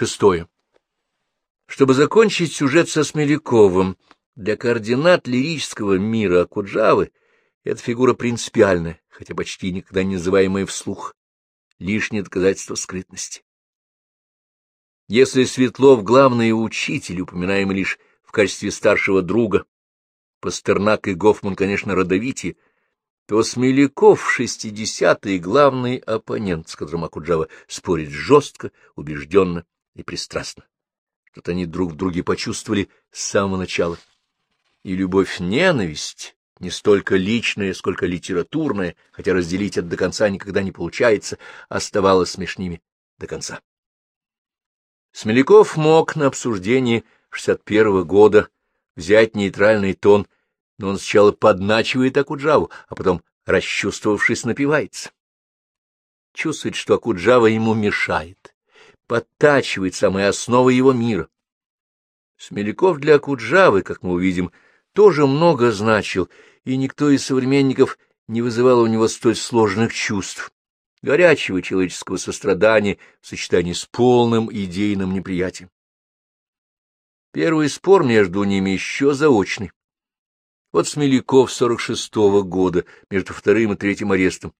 Шестое. Чтобы закончить сюжет со Смеляковым, для координат лирического мира Акуджавы эта фигура принципиальная, хотя почти никогда не называемая вслух, лишнее доказательство скрытности. Если Светлов — главный учитель, упоминаемый лишь в качестве старшего друга, Пастернак и Гофман, конечно, родовитие, то Смеляков в шестидесятые главный оппонент, с которым Акуджава спорит жестко, убежденно и пристрастно. Что-то они друг в друге почувствовали с самого начала. И любовь-ненависть, не столько личная, сколько литературная, хотя разделить это до конца никогда не получается, оставалась ними до конца. Смеляков мог на обсуждении 61-го года взять нейтральный тон, но он сначала подначивает Акуджаву, а потом, расчувствовавшись, напивается. Чувствует, что Акуджава ему мешает, подтачивает самые основы его мира. Смеляков для Акуджавы, как мы увидим, тоже много значил, и никто из современников не вызывал у него столь сложных чувств, горячего человеческого сострадания в сочетании с полным идейным неприятием. Первый спор между ними еще заочный. Вот Смеляков сорок шестого года, между вторым и третьим арестом.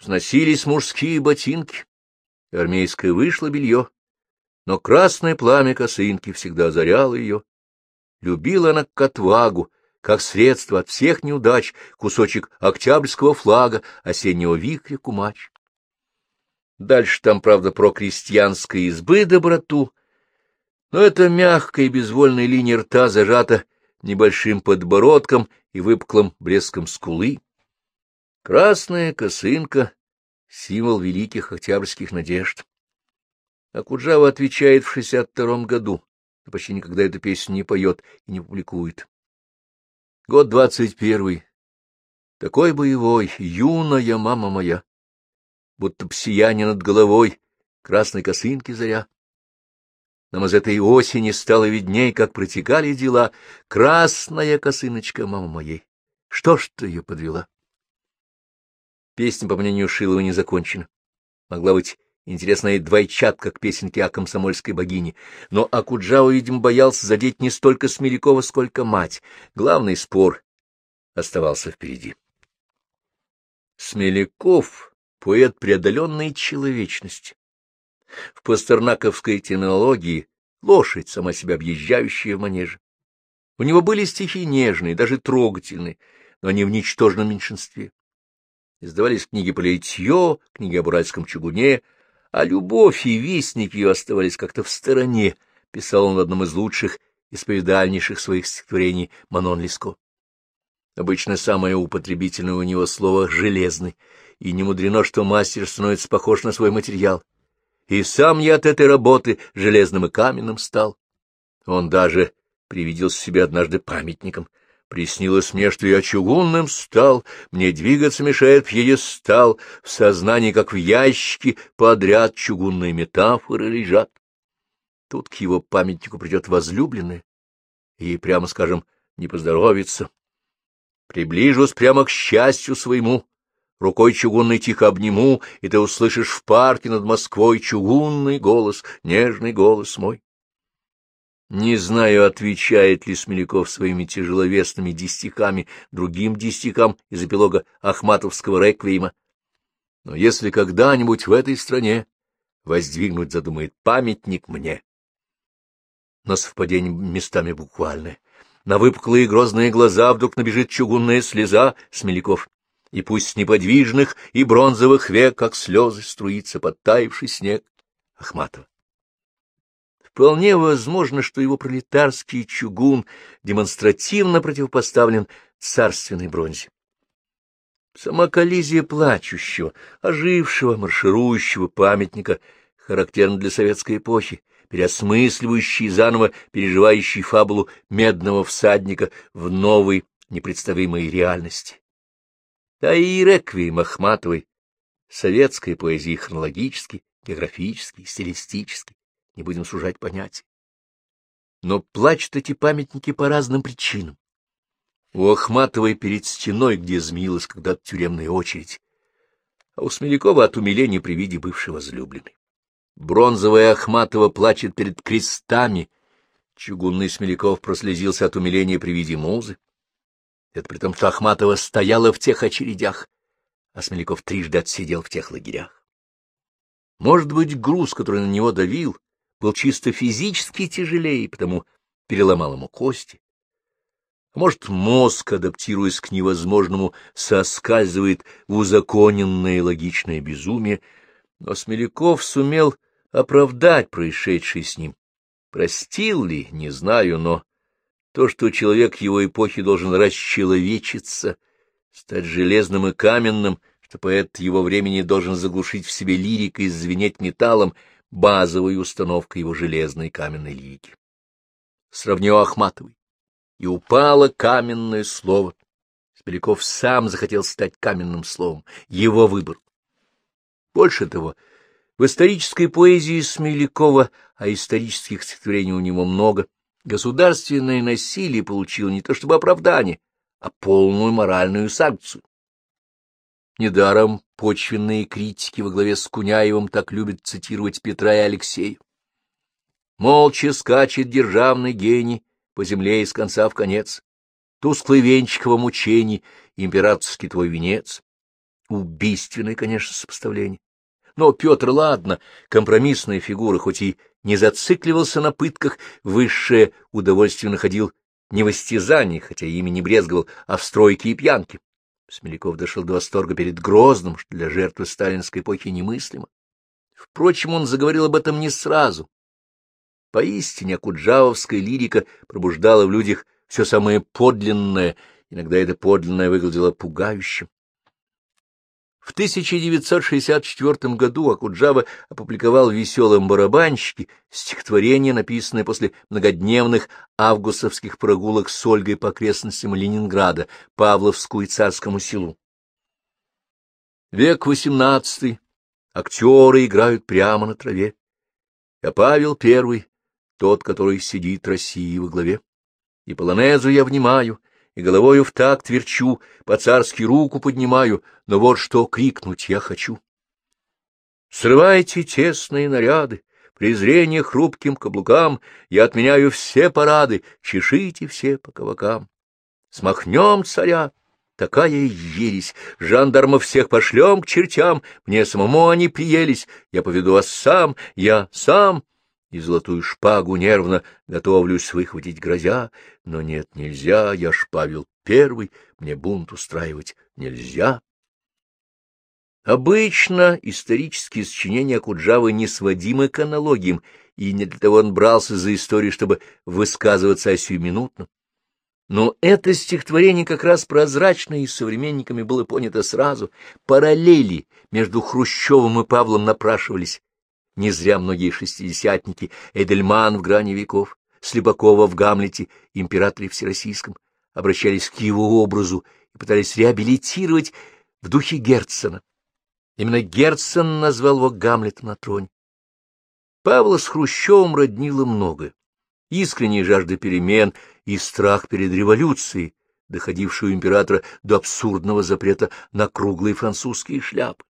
Сносились мужские ботинки, армейское вышло белье, но красное пламя косынки всегда озаряло ее. Любила она к отвагу, как средство от всех неудач, кусочек октябрьского флага, осеннего вихря кумач. Дальше там, правда, про крестьянской избы доброту, но эта мягкая и безвольная линия рта зажата небольшим подбородком и выпуклым блеском скулы. Красная косынка — символ великих октябрьских надежд. Акуджава отвечает в шестьдесят втором году, но почти никогда эту песню не поет и не публикует. Год двадцать первый. Такой боевой, юная мама моя, будто б сияние над головой, красной косынки заря. Нам из этой осени стало видней, как протекали дела. Красная косыночка мама моей. Что ж ты ее подвела? Песня, по мнению Шилова, не закончена. Могла быть интересная двойчатка к песенке о комсомольской богине. Но Акуджава, видимо, боялся задеть не столько Смирякова, сколько мать. Главный спор оставался впереди. Смеляков — поэт преодоленной человечности. В пастернаковской терминологии лошадь, сама себя объезжающая в манеже. У него были стихи нежные, даже трогательные, но они в ничтожном меньшинстве. Издавались книги по литье, книги об уральском чугуне, а любовь и вестник ее оставались как-то в стороне, писал он в одном из лучших, исповедальнейших своих стихотворений Манон Леско. Обычно самое употребительное у него слово «железный», и не мудрено, что мастер становится похож на свой материал и сам я от этой работы железным и каменным стал. Он даже привиделся себе однажды памятником. Приснилось мне, что я чугунным стал, мне двигаться мешает пьедестал, в сознании, как в ящике, подряд чугунные метафоры лежат. Тут к его памятнику придет возлюбленная, и, прямо скажем, не поздоровится. Приближусь прямо к счастью своему, Рукой чугунной тихо обниму, и ты услышишь в парке над Москвой чугунный голос, нежный голос мой. Не знаю, отвечает ли Смеляков своими тяжеловесными дистихами другим дистихам из эпилога Ахматовского реквиема. Но если когда-нибудь в этой стране воздвигнуть задумает памятник мне, но совпадение местами буквальное, на выпуклые грозные глаза вдруг набежит чугунная слеза Смеляков и пусть с неподвижных и бронзовых век, как слезы, струится подтаивший снег Ахматова. Вполне возможно, что его пролетарский чугун демонстративно противопоставлен царственной бронзе. Сама коллизия плачущего, ожившего, марширующего памятника характерна для советской эпохи, переосмысливающий заново переживающий фабулу медного всадника в новой непредставимой реальности да и реквием Ахматовой, советской поэзии хронологически, географически, стилистически, не будем сужать понятия. Но плачут эти памятники по разным причинам. У Ахматовой перед стеной, где змеилась когда-то тюремная очередь, а у Смелякова от умиления при виде бывшей возлюбленной. Бронзовая Ахматова плачет перед крестами. Чугунный Смеляков прослезился от умиления при виде музы. Это при том, что Ахматова стояла в тех очередях, а Смеляков трижды отсидел в тех лагерях. Может быть, груз, который на него давил, был чисто физически тяжелее, потому переломал ему кости. А может, мозг, адаптируясь к невозможному, соскальзывает в узаконенное логичное безумие, но Смеляков сумел оправдать происшедшее с ним. Простил ли, не знаю, но то, что человек его эпохи должен расчеловечиться, стать железным и каменным, что поэт его времени должен заглушить в себе лирикой и звенеть металлом, базовая установка его железной каменной лирики. Сравню Ахматовой. И упало каменное слово. Смеляков сам захотел стать каменным словом. Его выбор. Больше того, в исторической поэзии Смелякова, а исторических стихотворений у него много, государственное насилие получило не то чтобы оправдание, а полную моральную санкцию. Недаром почвенные критики во главе с Куняевым так любят цитировать Петра и Алексея. Молча скачет державный гений по земле из конца в конец. Тусклый венчик во мучений, императорский твой венец. Убийственное, конечно, сопоставление. Но Петр, ладно, компромиссная фигура, хоть и не зацикливался на пытках, высшее удовольствие находил не в истязании, хотя ими не брезговал, а в стройке и пьянке. Смеляков дошел до восторга перед Грозным, что для жертвы сталинской эпохи немыслимо. Впрочем, он заговорил об этом не сразу. Поистине, куджавовская лирика пробуждала в людях все самое подлинное, иногда это подлинное выглядело пугающим. В 1964 году Акуджава опубликовал в «Веселом барабанщике» стихотворение, написанное после многодневных августовских прогулок с Ольгой по окрестностям Ленинграда, Павловску и Царскому селу. Век XVIII. Актеры играют прямо на траве. Я Павел Первый, тот, который сидит России во главе. И полонезу я внимаю — и головою в такт верчу, по-царски руку поднимаю, но вот что крикнуть я хочу. Срывайте тесные наряды, презрение хрупким каблукам, я отменяю все парады, чешите все по кавакам. Смахнем царя, такая ересь, жандармов всех пошлем к чертям, мне самому они приелись, я поведу вас сам, я сам и золотую шпагу нервно готовлюсь выхватить грозя, но нет, нельзя, я ж Павел Первый, мне бунт устраивать нельзя. Обычно исторические сочинения Куджавы не сводимы к аналогиям, и не для того он брался за историю, чтобы высказываться о сиюминутном. Но это стихотворение как раз прозрачно и современниками было понято сразу. Параллели между Хрущевым и Павлом напрашивались, не зря многие шестидесятники, Эдельман в грани веков, Слепакова в Гамлете, императоре Всероссийском, обращались к его образу и пытались реабилитировать в духе Герцена. Именно Герцен назвал его Гамлетом на троне. Павла с Хрущевым роднило многое. Искренняя жажда перемен и страх перед революцией, доходившую императора до абсурдного запрета на круглые французские шляпы.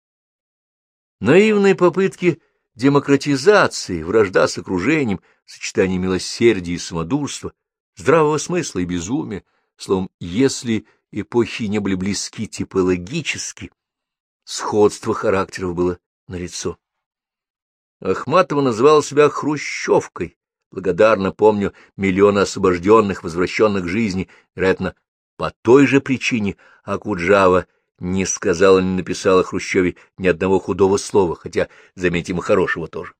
Наивные попытки демократизации, вражда с окружением, сочетание милосердия и самодурства, здравого смысла и безумия, словом, если эпохи не были близки типологически, сходство характеров было налицо. Ахматова называла себя «хрущевкой», благодарно помню миллионы освобожденных, возвращенных к жизни, вероятно, по той же причине Акуджава не сказала, не написала Хрущеве ни одного худого слова, хотя, заметим, и хорошего тоже.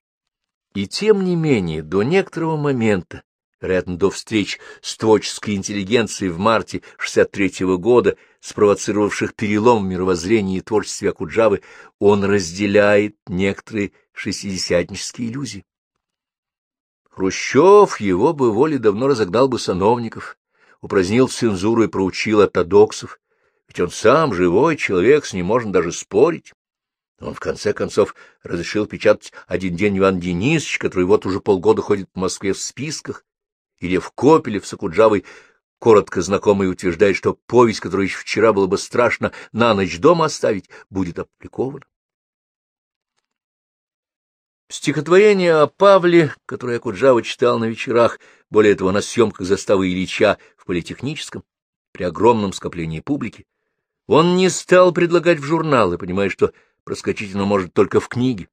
И тем не менее, до некоторого момента, вероятно, до встреч с творческой интеллигенцией в марте 63-го года, спровоцировавших перелом в мировоззрении и творчестве Акуджавы, он разделяет некоторые шестидесятнические иллюзии. Хрущев его бы воли давно разогнал бы сановников, упразднил цензуру и проучил ортодоксов, ведь он сам живой человек, с ним можно даже спорить. Он, в конце концов, разрешил печатать один день Иван Денисович, который вот уже полгода ходит по Москве в списках, или в Копеле, в Сакуджавой, коротко знакомый утверждает, что повесть, которую еще вчера было бы страшно на ночь дома оставить, будет опубликована. Стихотворение о Павле, которое Акуджава читал на вечерах, более того, на съемках заставы Ильича в политехническом, при огромном скоплении публики, он не стал предлагать в журналы, понимая, что проскочить оно может только в книге.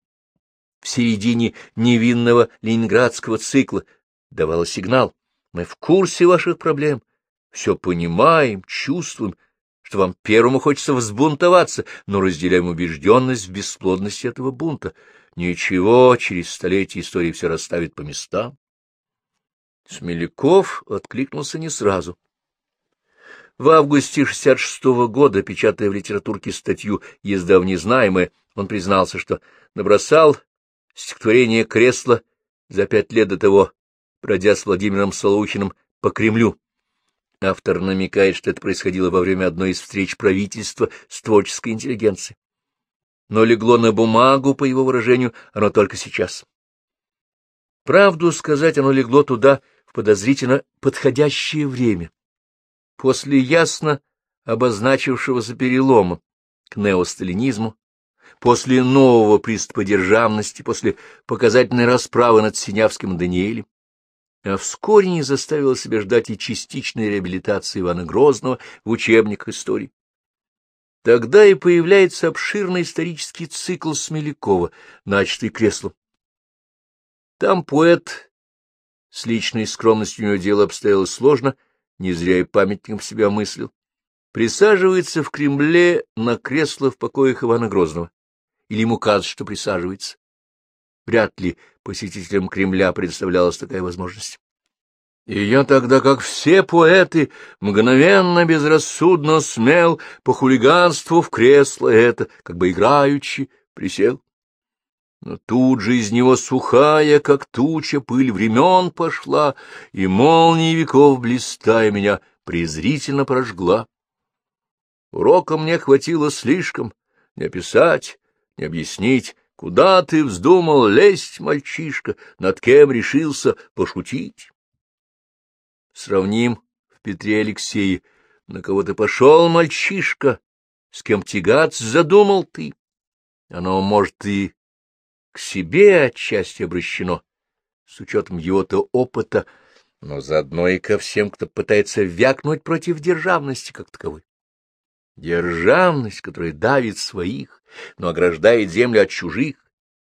В середине невинного ленинградского цикла давала сигнал. Мы в курсе ваших проблем, все понимаем, чувствуем, что вам первому хочется взбунтоваться, но разделяем убежденность в бесплодности этого бунта. Ничего, через столетия истории все расставит по местам. Смеляков откликнулся не сразу. В августе 66 -го года, печатая в литературке статью «Езда в незнаемое», он признался, что набросал стихотворение «Кресло» за пять лет до того, бродя с Владимиром Солухиным по Кремлю. Автор намекает, что это происходило во время одной из встреч правительства с творческой интеллигенцией. Но легло на бумагу, по его выражению, оно только сейчас. Правду сказать, оно легло туда в подозрительно подходящее время после ясно обозначившегося перелома к неосталинизму, после нового приступа державности, после показательной расправы над Синявским Даниэлем, а вскоре не заставила себя ждать и частичной реабилитации Ивана Грозного в учебниках истории. Тогда и появляется обширный исторический цикл Смелякова, начатый креслом. Там поэт, с личной скромностью у него дело обстояло сложно, не зря и памятником себя мыслил, присаживается в Кремле на кресло в покоях Ивана Грозного. Или ему кажется, что присаживается. Вряд ли посетителям Кремля представлялась такая возможность. И я тогда, как все поэты, мгновенно, безрассудно смел по хулиганству в кресло это, как бы играючи, присел. Но тут же из него сухая, как туча, пыль времен пошла, и молнии веков, блистая, меня презрительно прожгла. Урока мне хватило слишком, не описать, не объяснить, куда ты вздумал лезть, мальчишка, над кем решился пошутить. Сравним в Петре Алексее, на кого ты пошел, мальчишка, с кем тягаться задумал ты. Оно, может, и к себе отчасти обращено, с учетом его-то опыта, но заодно и ко всем, кто пытается вякнуть против державности как таковой. Державность, которая давит своих, но ограждает землю от чужих,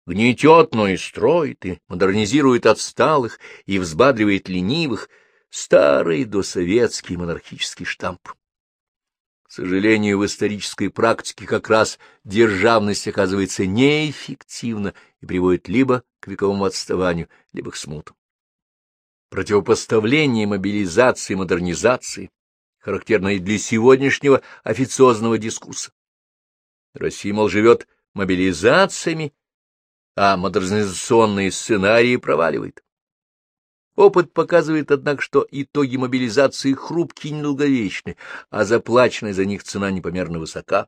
гнетет, но и строит, и модернизирует отсталых, и взбадривает ленивых, старый досоветский монархический штамп. К сожалению, в исторической практике как раз державность оказывается неэффективна и приводит либо к вековому отставанию, либо к смутам. Противопоставление мобилизации и модернизации характерно и для сегодняшнего официозного дискурса. Россия, мол, живет мобилизациями, а модернизационные сценарии проваливает. Опыт показывает, однако, что итоги мобилизации хрупкие и недолговечны, а заплаченная за них цена непомерно высока.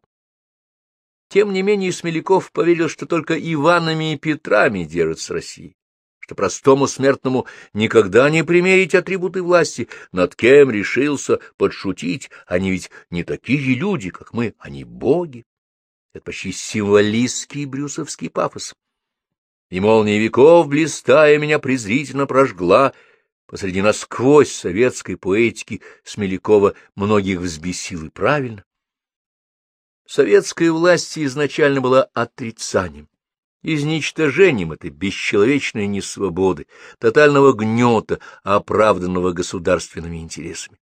Тем не менее Смеляков поверил, что только Иванами и Петрами держится Россия, что простому смертному никогда не примерить атрибуты власти, над кем решился подшутить, они ведь не такие люди, как мы, они боги. Это почти символистский брюсовский пафос и молния веков, блистая, меня презрительно прожгла. Посреди насквозь советской поэтики Смелякова многих взбесил и правильно. Советская власть изначально была отрицанием, изничтожением этой бесчеловечной несвободы, тотального гнета, оправданного государственными интересами.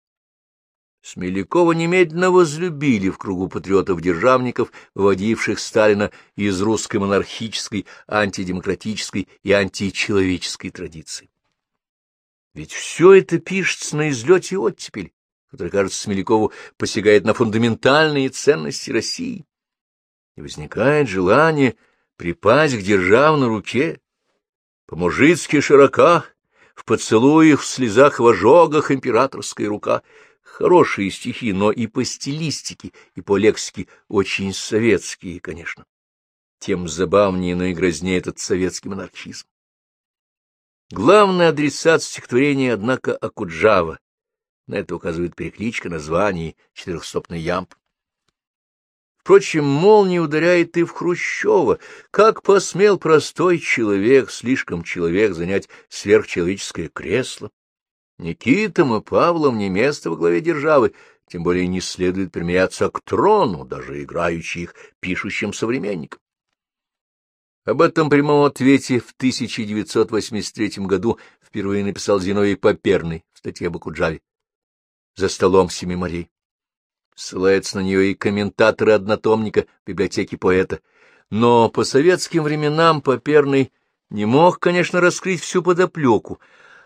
Смелякова немедленно возлюбили в кругу патриотов-державников, выводивших Сталина из русской монархической, антидемократической и античеловеческой традиции. Ведь все это пишется на излете оттепель, который, кажется, Смелякову посягает на фундаментальные ценности России. И возникает желание припасть к державной руке, по-мужицки широка, в поцелуях, в слезах, в ожогах императорская рука — Хорошие стихи, но и по стилистике, и по лексике очень советские, конечно. Тем забавнее, но и грознее этот советский монархизм. Главный адресат стихотворения, однако, Акуджава. На это указывает перекличка названий четырехстопный ямб. Впрочем, молния ударяет и в Хрущева. Как посмел простой человек, слишком человек, занять сверхчеловеческое кресло? Никитам и Павлом не место во главе державы, тем более не следует примиряться к трону, даже играючи их пишущим современникам. Об этом прямом ответе в 1983 году впервые написал Зиновий Поперный в статье об Акуджаве «За столом семи морей». Ссылается на нее и комментаторы однотомника библиотеки поэта. Но по советским временам Поперный не мог, конечно, раскрыть всю подоплеку.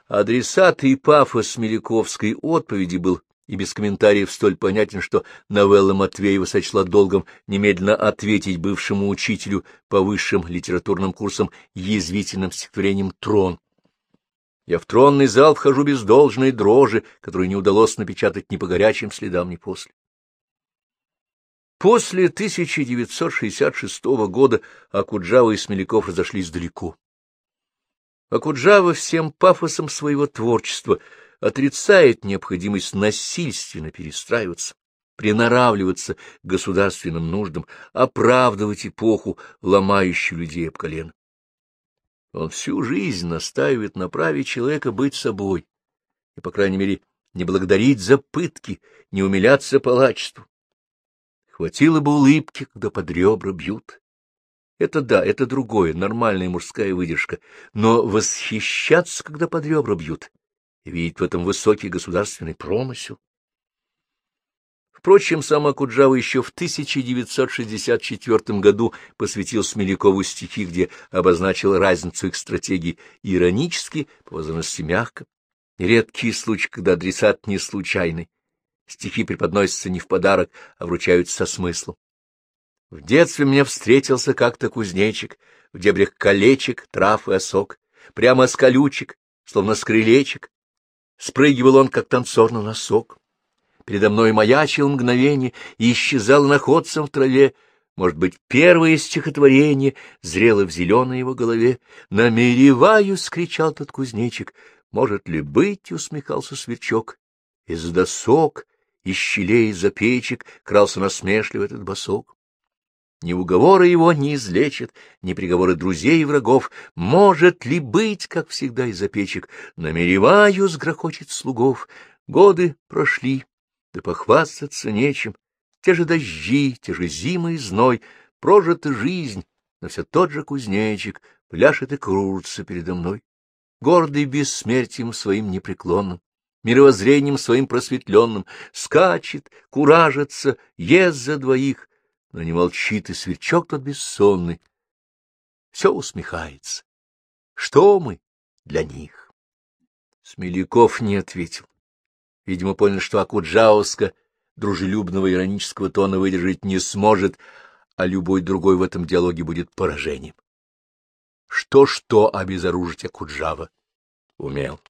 Адресат и пафос Меликовской отповеди был и без комментариев столь понятен, что новелла Матвеева сочла долгом немедленно ответить бывшему учителю по высшим литературным курсам язвительным стихотворением «Трон». Я в тронный зал вхожу без должной дрожи, которую не удалось напечатать ни по горячим следам, ни после. После 1966 года Акуджава и Смеляков разошлись далеко. Акуджава всем пафосом своего творчества отрицает необходимость насильственно перестраиваться, приноравливаться к государственным нуждам, оправдывать эпоху, ломающую людей об колено. Он всю жизнь настаивает на праве человека быть собой и, по крайней мере, не благодарить за пытки, не умиляться палачеству. Хватило бы улыбки, когда под ребра бьют. Это да, это другое, нормальная мужская выдержка. Но восхищаться, когда под ребра бьют, видеть в этом высокий государственный промысел. Впрочем, сам Акуджава еще в 1964 году посвятил Смелякову стихи, где обозначил разницу их стратегии иронически, по возможности мягко. Редкий случай, когда адресат не случайный, Стихи преподносятся не в подарок, а вручаются со смыслом. В детстве мне встретился как-то кузнечик, в дебрях колечек, трав и осок, прямо с колючек, словно с крылечек. Спрыгивал он, как танцор на носок. Передо мной маячил мгновение и исчезал находцем в траве. Может быть, первое стихотворение зрело в зеленой его голове. «Намереваюсь!» — кричал тот кузнечик. «Может ли быть?» — усмехался сверчок. Из досок из щелей, из-за печек крался насмешливо этот босок. Ни уговоры его не излечат, ни приговоры друзей и врагов. Может ли быть, как всегда, из-за печек? Намереваюсь, грохочет слугов. Годы прошли, да похвастаться нечем. Те же дожди, те же зимы и зной, прожита жизнь, но все тот же кузнечик пляшет и кружится передо мной, гордый бессмертием своим непреклонным мировоззрением своим просветленным, скачет, куражится, ест за двоих, но не молчит и сверчок тот бессонный. Все усмехается. Что мы для них? Смеляков не ответил. Видимо, понял, что Акуджауска дружелюбного иронического тона выдержать не сможет, а любой другой в этом диалоге будет поражением. Что-что обезоружить Акуджава умел.